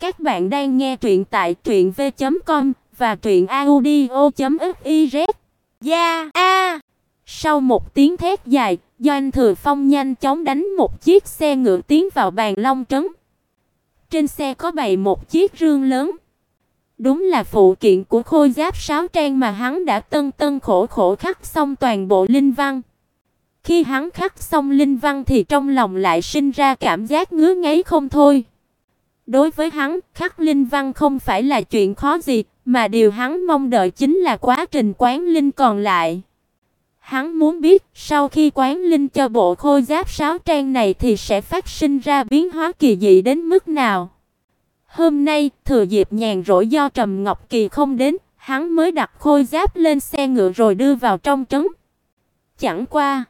Các bạn đang nghe truyện tại truyệnv.com và truyệnaudio.fiz. "Ja a!" Sau một tiếng thét dài, Doanh Thừa Phong nhanh chóng đánh một chiếc xe ngựa tiến vào bàn long trấn. Trên xe có bày một chiếc rương lớn. Đúng là phụ kiện của khôi giáp sáo trang mà hắn đã tân tân khổ khổ khắc xong toàn bộ linh văn. Khi hắn khắc xong linh văn thì trong lòng lại sinh ra cảm giác ngứa ngáy không thôi. Đối với hắn, khắc linh văn không phải là chuyện khó gì, mà điều hắn mong đợi chính là quá trình quán linh còn lại. Hắn muốn biết, sau khi quán linh cho bộ khôi giáp sáo trang này thì sẽ phát sinh ra biến hóa kỳ dị đến mức nào. Hôm nay, thừa dịp nhàn rỗi do Trầm Ngọc Kỳ không đến, hắn mới đặt khôi giáp lên xe ngựa rồi đưa vào trong trấn. Chẳng qua,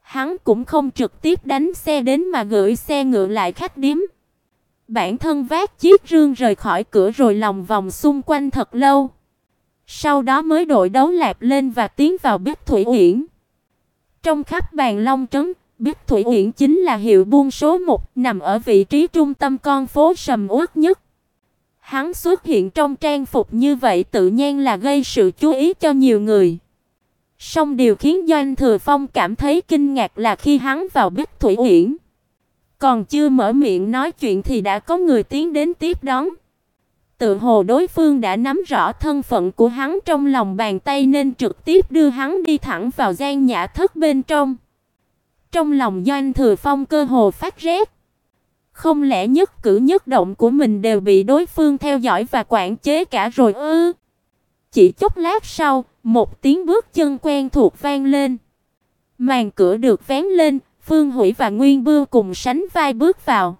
hắn cũng không trực tiếp đánh xe đến mà gửi xe ngựa lại khách điếm. Bản thân vác chiếc rương rời khỏi cửa rồi lòng vòng xung quanh thật lâu. Sau đó mới đội đấu lạp lên và tiến vào Bích Thủy Uyển. Trong khắp bàn Long trấn, Bích Thủy Uyển chính là hiệu buôn số 1, nằm ở vị trí trung tâm con phố sầm uất nhất. Hắn xuất hiện trong trang phục như vậy tự nhiên là gây sự chú ý cho nhiều người. Song điều khiến Doanh Thừa Phong cảm thấy kinh ngạc là khi hắn vào Bích Thủy Uyển, còn chưa mở miệng nói chuyện thì đã có người tiến đến tiếp đón. Tự hồ đối phương đã nắm rõ thân phận của hắn trong lòng bàn tay nên trực tiếp đưa hắn đi thẳng vào gian nhã thất bên trong. Trong lòng Doanh Thừa Phong cơ hồ phát rét. Không lẽ nhất cử nhất động của mình đều bị đối phương theo dõi và quản chế cả rồi ư? Chỉ chốc lát sau, một tiếng bước chân quen thuộc vang lên. Màn cửa được vén lên, Phương Hủy và Nguyên Bưu cùng sánh vai bước vào.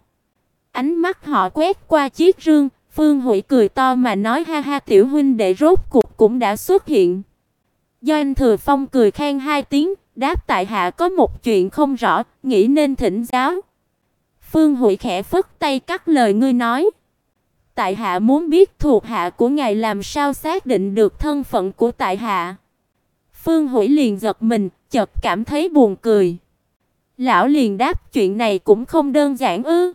Ánh mắt họ quét qua chiếc rương, Phương Hủy cười to mà nói ha ha tiểu huynh đệ rốt cuộc cũng đã xuất hiện. Doanh Thừa Phong cười khen hai tiếng, đáp tại hạ có một chuyện không rõ, nghĩ nên thỉnh giáo. Phương Hủy khẽ phất tay cắt lời ngươi nói. Tại hạ muốn biết thuộc hạ của ngài làm sao xác định được thân phận của tại hạ. Phương Hủy liền giật mình, chợt cảm thấy buồn cười. Lão liền đáp chuyện này cũng không đơn giản ư?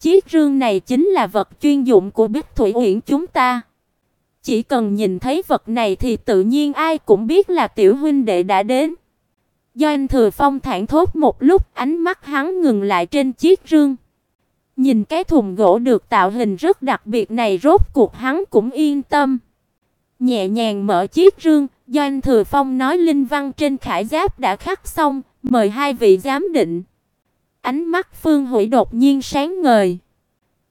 Chiếc rương này chính là vật chuyên dụng của Bích Thủy Uyển chúng ta. Chỉ cần nhìn thấy vật này thì tự nhiên ai cũng biết là tiểu huynh đệ đã đến. Do anh Thừa Phong thản thốt một lúc, ánh mắt hắn ngừng lại trên chiếc rương. Nhìn cái thùng gỗ được tạo hình rất đặc biệt này rốt cuộc hắn cũng yên tâm. Nhẹ nhàng mở chiếc rương, do anh Thừa Phong nói linh văn trên khải giáp đã khắc xong, mời hai vị giám định. Ánh mắt Phương Hủy đột nhiên sáng ngời.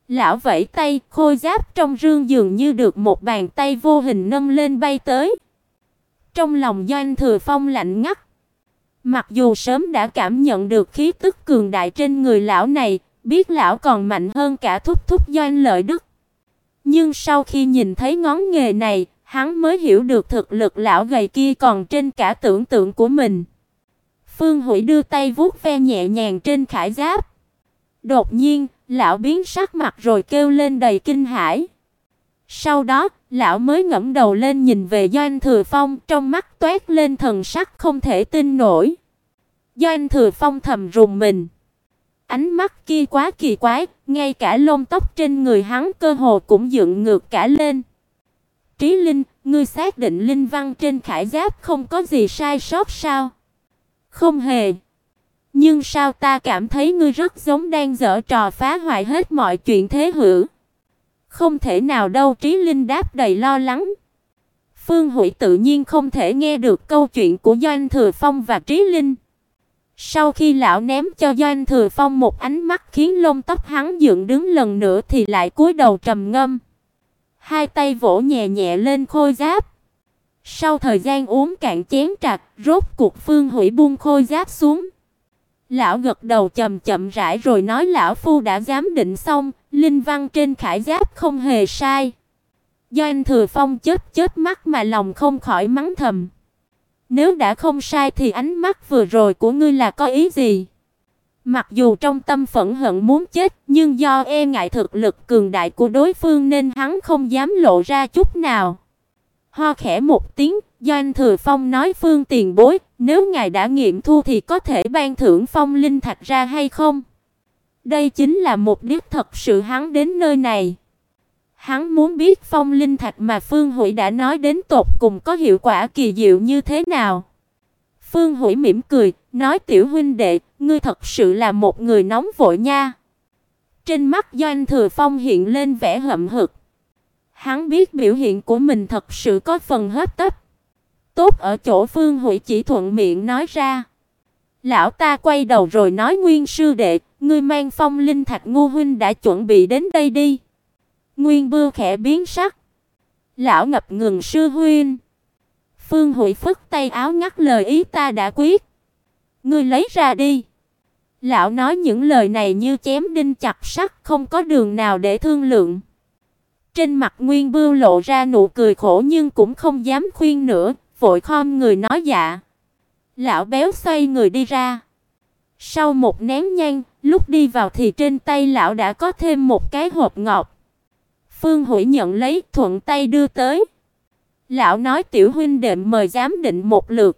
Lão vẫy tay, khôi giáp trong rương dường như được một bàn tay vô hình nâng lên bay tới. Trong lòng Doanh Thừa Phong lạnh ngắt. Mặc dù sớm đã cảm nhận được khí tức cường đại trên người lão này, biết lão còn mạnh hơn cả thúc thúc Doanh Lợi Đức. Nhưng sau khi nhìn thấy ngón nghề này, hắn mới hiểu được thực lực lão gầy kia còn trên cả tưởng tượng của mình. Phương Hủy đưa tay vuốt ve nhẹ nhàng trên khải giáp. Đột nhiên, lão biến sắc mặt rồi kêu lên đầy kinh hãi. Sau đó, lão mới ngẩng đầu lên nhìn về Doanh Thừa Phong, trong mắt toát lên thần sắc không thể tin nổi. Doanh Thừa Phong thầm rùng mình. Ánh mắt kia quá kỳ quái, ngay cả lông tóc trên người hắn cơ hồ cũng dựng ngược cả lên. Trí Linh, ngươi xác định linh văn trên khải giáp không có gì sai sót sao? Không hề. Nhưng sao ta cảm thấy ngươi rất giống đang giở trò phá hoại hết mọi chuyện thế hử? Không thể nào đâu, Trí Linh đáp đầy lo lắng. Phương Hủy tự nhiên không thể nghe được câu chuyện của Doanh Thừa Phong và Trí Linh. Sau khi lão ném cho Doanh Thừa Phong một ánh mắt khiến lông tóc hắn dựng đứng lần nữa thì lại cúi đầu trầm ngâm. Hai tay vỗ nhẹ nhẹ lên khôi giáp. Sau thời gian uống cạn chén trà, rốt cuộc Phương Hủy buông khôi giáp xuống. Lão gật đầu chậm chậm rãi rồi nói lão phu đã giám định xong, linh văn trên khải giáp không hề sai. Do anh Thừa Phong chớp chớp mắt mà lòng không khỏi mắng thầm. Nếu đã không sai thì ánh mắt vừa rồi của ngươi là có ý gì? Mặc dù trong tâm phẫn hận muốn chết, nhưng do e ngại thực lực cường đại của đối phương nên hắn không dám lộ ra chút nào. Ho khẽ một tiếng, Doanh Thừa Phong nói Phương Tiền Bối, nếu ngài đã nghiệm thu thì có thể ban thưởng phong linh thạch ra hay không? Đây chính là mục đích thật sự hắn đến nơi này. Hắn muốn biết phong linh thạch mà Phương Hủy đã nói đến tột cùng có hiệu quả kỳ diệu như thế nào. Phương Hủy mỉm cười, nói tiểu huynh đệ, ngươi thật sự là một người nóng vội nha. Trên mắt Doanh Thừa Phong hiện lên vẻ hậm hực. Hắn biết biểu hiện của mình thật sự có phần hấp tấp. Tốt ở chỗ Phương Hủy chỉ thuận miệng nói ra. Lão ta quay đầu rồi nói Nguyên sư đệ, ngươi mang phong linh thạch ngu huynh đã chuẩn bị đến đây đi. Nguyên Bưu khẽ biến sắc. Lão ngập ngừng sư huynh. Phương Hủy phất tay áo ngắt lời ý ta đã quyết. Ngươi lấy ra đi. Lão nói những lời này như chém đinh chặt sắt, không có đường nào để thương lượng. Trên mặt Nguyên Bưu lộ ra nụ cười khổ nhưng cũng không dám khuyên nữa, vội khom người nói dạ. Lão béo xoay người đi ra. Sau một nén nhang, lúc đi vào thì trên tay lão đã có thêm một cái hộp ngọc. Phương Hủy nhận lấy, thuận tay đưa tới. Lão nói tiểu huynh đệ mời giám định một lượt.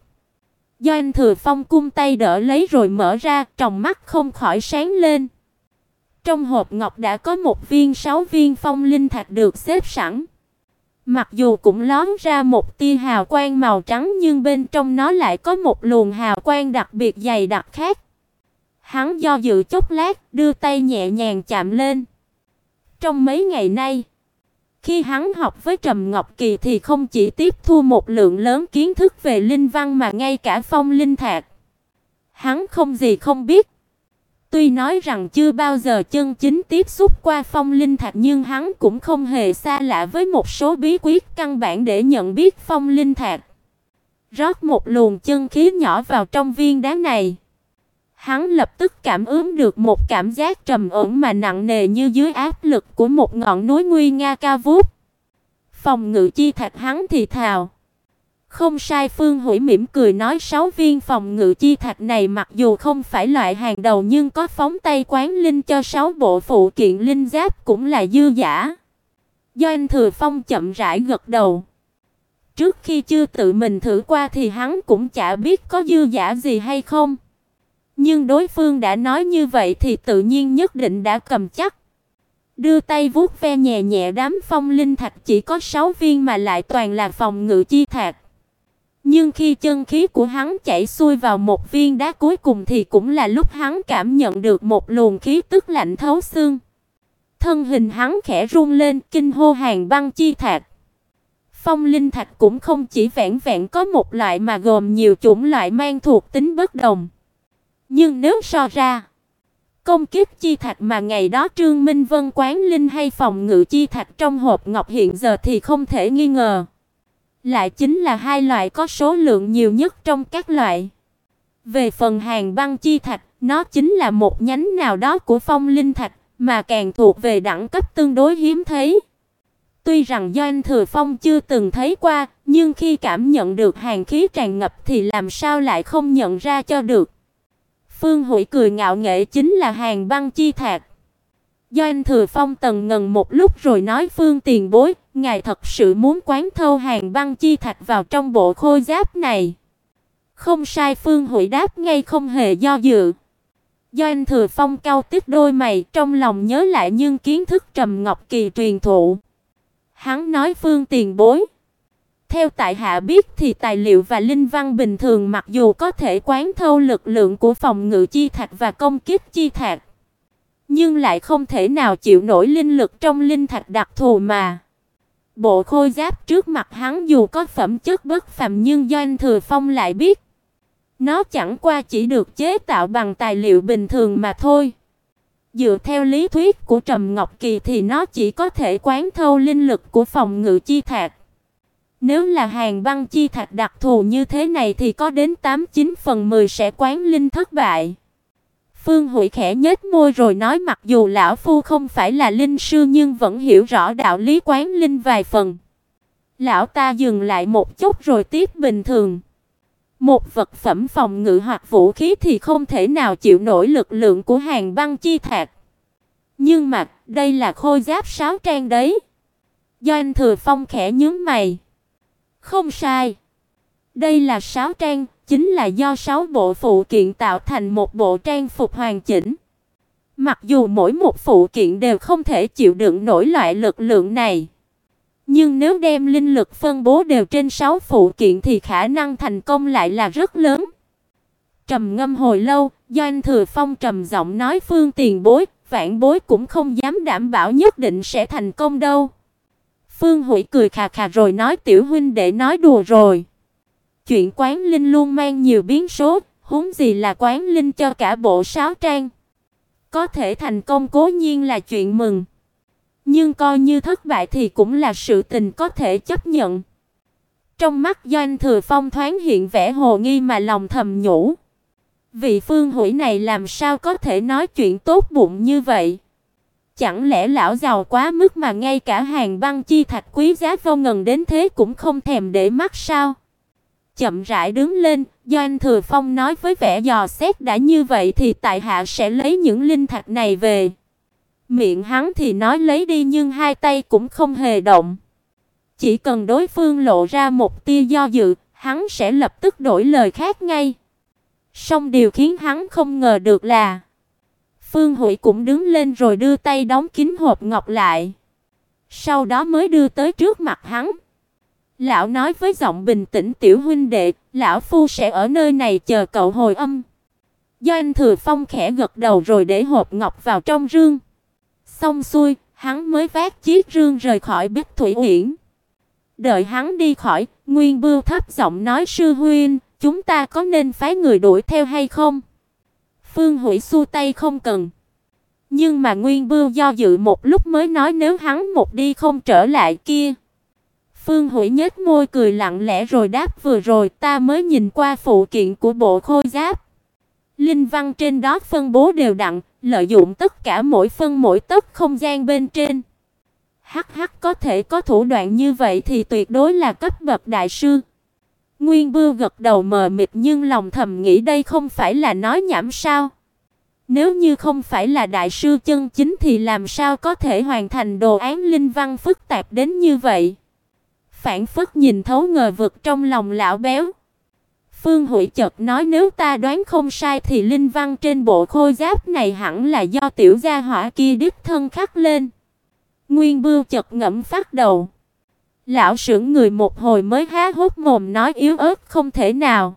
doanh Thừa Phong cung tay đỡ lấy rồi mở ra, trong mắt không khỏi sáng lên. Trong hộp ngọc đã có một viên sáu viên phong linh thạch được xếp sẵn. Mặc dù cũng lóm ra một tia hào quang màu trắng nhưng bên trong nó lại có một luồng hào quang đặc biệt dày đặc khác. Hắn do dự chốc lát, đưa tay nhẹ nhàng chạm lên. Trong mấy ngày nay, khi hắn học với Trầm Ngọc Kỳ thì không chỉ tiếp thu một lượng lớn kiến thức về linh văn mà ngay cả phong linh thạch. Hắn không gì không biết. Tuy nói rằng chưa bao giờ chân chính tiếp xúc qua phong linh thạch nhưng hắn cũng không hề xa lạ với một số bí quyết căn bản để nhận biết phong linh thạch. Rót một luồng chân khí nhỏ vào trong viên đá này. Hắn lập tức cảm ứng được một cảm giác trầm ổn mà nặng nề như dưới áp lực của một ngọn núi nguy nga cao vút. Phòng ngự chi thạch hắn thì thào. Không sai, Phương Hủy mỉm cười nói, sáu viên phòng ngự chi thạch này mặc dù không phải loại hàng đầu nhưng có phóng tay quán linh cho sáu bộ phụ kiện linh giáp cũng là dư giả. Do anh Thừa Phong chậm rãi gật đầu. Trước khi chưa tự mình thử qua thì hắn cũng chả biết có dư giả gì hay không. Nhưng đối phương đã nói như vậy thì tự nhiên nhất định đã cầm chắc. Đưa tay vuốt ve nhẹ nhẹ đám phong linh thạch, chỉ có 6 viên mà lại toàn là phòng ngự chi thạch. Nhưng khi chân khí của hắn chảy xuôi vào một viên đá cuối cùng thì cũng là lúc hắn cảm nhận được một luồng khí tức lạnh thấu xương. Thân hình hắn khẽ run lên, kinh hô hàng băng chi thạch. Phong linh thạch cũng không chỉ vẹn vẹn có một loại mà gồm nhiều chủng loại mang thuộc tính bất đồng. Nhưng nếu so ra, công kiếp chi thạch mà ngày đó Trương Minh Vân quán linh hay phòng ngự chi thạch trong hộp ngọc hiện giờ thì không thể nghi ngờ. Lại chính là hai loại có số lượng nhiều nhất trong các loại. Về phần hàng băng chi thạch, nó chính là một nhánh nào đó của phong linh thạch, mà càng thuộc về đẳng cấp tương đối hiếm thấy. Tuy rằng Doanh Thừa Phong chưa từng thấy qua, nhưng khi cảm nhận được hàng khí tràn ngập thì làm sao lại không nhận ra cho được. Phương Hủy cười ngạo nghễ chính là hàng băng chi thạch. Doanh Thừa Phong tần ngần một lúc rồi nói Phương Tiền Bối, ngài thật sự muốn quán thâu hàng băng chi thạch vào trong bộ khôi giáp này. Không sai Phương Hủy đáp ngay không hề do dự. Do anh Thừa Phong cao tiếp đôi mày, trong lòng nhớ lại nhưng kiến thức Trầm Ngọc Kỳ truyền thụ. Hắn nói Phương Tiền Bối, theo tại hạ biết thì tài liệu và linh văn bình thường mặc dù có thể quán thâu lực lượng của phòng ngự chi thạch và công kích chi thạch, nhưng lại không thể nào chịu nổi linh lực trong linh thạch đặc thù mà. Bộ khôi giáp trước mặt hắn dù có phẩm chất bất phàm nhưng Doanh Thừa Phong lại biết, nó chẳng qua chỉ được chế tạo bằng tài liệu bình thường mà thôi. Dựa theo lý thuyết của Trầm Ngọc Kỳ thì nó chỉ có thể quán thâu linh lực của phòng ngự chi thạch. Nếu là hàng băng chi thạch đặc thù như thế này thì có đến 89 phần 10 sẽ quán linh thất bại. Phương Hủy khẽ nhếch môi rồi nói mặc dù lão phu không phải là linh sư nhưng vẫn hiểu rõ đạo lý quán linh vài phần. Lão ta dừng lại một chút rồi tiếp bình thường. Một vật phẩm phòng ngự hoặc vũ khí thì không thể nào chịu nổi lực lượng của hàng băng chi thạch. Nhưng mà, đây là khôi giáp sáu trang đấy. Do anh Thừa Phong khẽ nhướng mày. Không sai. Đây là sáu trang, chính là do sáu bộ phụ kiện tạo thành một bộ trang phục hoàn chỉnh. Mặc dù mỗi một phụ kiện đều không thể chịu đựng nổi loại lực lượng này, nhưng nếu đem linh lực phân bố đều trên 6 phụ kiện thì khả năng thành công lại là rất lớn. Trầm ngâm hồi lâu, Doanh Thừa Phong trầm giọng nói Phương Tiền Bối, vạn bối cũng không dám đảm bảo nhất định sẽ thành công đâu. Phương Hủy cười khà khà rồi nói tiểu huynh đệ nói đùa rồi. Chuyện quán linh luôn mang nhiều biến số, huống gì là quán linh cho cả bộ sáo trang. Có thể thành công cố nhiên là chuyện mừng, nhưng coi như thất bại thì cũng là sự tình có thể chấp nhận. Trong mắt Doanh Thừa Phong thoáng hiện vẻ hồ nghi mà lòng thầm nhủ. Vị Phương Hủy này làm sao có thể nói chuyện tốt bụng như vậy? Chẳng lẽ lão giàu quá mức mà ngay cả hàng băng chi thạch quý giá vô ngần đến thế cũng không thèm để mắt sao? Chậm rãi đứng lên, Doanh Thừa Phong nói với vẻ dò xét đã như vậy thì tại hạ sẽ lấy những linh thạch này về. Miệng hắn thì nói lấy đi nhưng hai tay cũng không hề động. Chỉ cần đối phương lộ ra một tia do dự, hắn sẽ lập tức đổi lời khác ngay. Song điều khiến hắn không ngờ được là Phương Hủy cũng đứng lên rồi đưa tay đóng kín hộp ngọc lại. Sau đó mới đưa tới trước mặt hắn. Lão nói với giọng bình tĩnh tiểu huynh đệ, lão phu sẽ ở nơi này chờ cậu hồi âm. Do anh Thừa Phong khẽ gật đầu rồi để hộp ngọc vào trong rương. Xong xuôi, hắn mới vác chiếc rương rời khỏi Bích Thủy Uyển. Đợi hắn đi khỏi, Nguyên Bưu thấp giọng nói sư huynh, chúng ta có nên phái người đuổi theo hay không? Phương Hủy xu tay không cần. Nhưng mà Nguyên Bưu do dự một lúc mới nói nếu hắn một đi không trở lại kia. Phương Hủy nhếch môi cười lặng lẽ rồi đáp vừa rồi ta mới nhìn qua phụ kiện của bộ khôi giáp. Linh văn trên đó phân bố đều đặn, lợi dụng tất cả mỗi phân mỗi tấc không gian bên trên. Hắc hắc có thể có thủ đoạn như vậy thì tuyệt đối là cấp bậc đại sư. Nguyên Bưu gật đầu mờ mịt nhưng lòng thầm nghĩ đây không phải là nói nhảm sao? Nếu như không phải là đại sư chân chính thì làm sao có thể hoàn thành đồ án linh văn phức tạp đến như vậy? Phản phất nhìn thấu ngờ vực trong lòng lão béo. Phương Hủy chợt nói nếu ta đoán không sai thì linh văn trên bộ khôi giáp này hẳn là do tiểu gia hỏa kia đích thân khắc lên. Nguyên Bưu chợt ngẫm phát đầu. Lão sững người một hồi mới há hốc mồm nói yếu ớt không thể nào.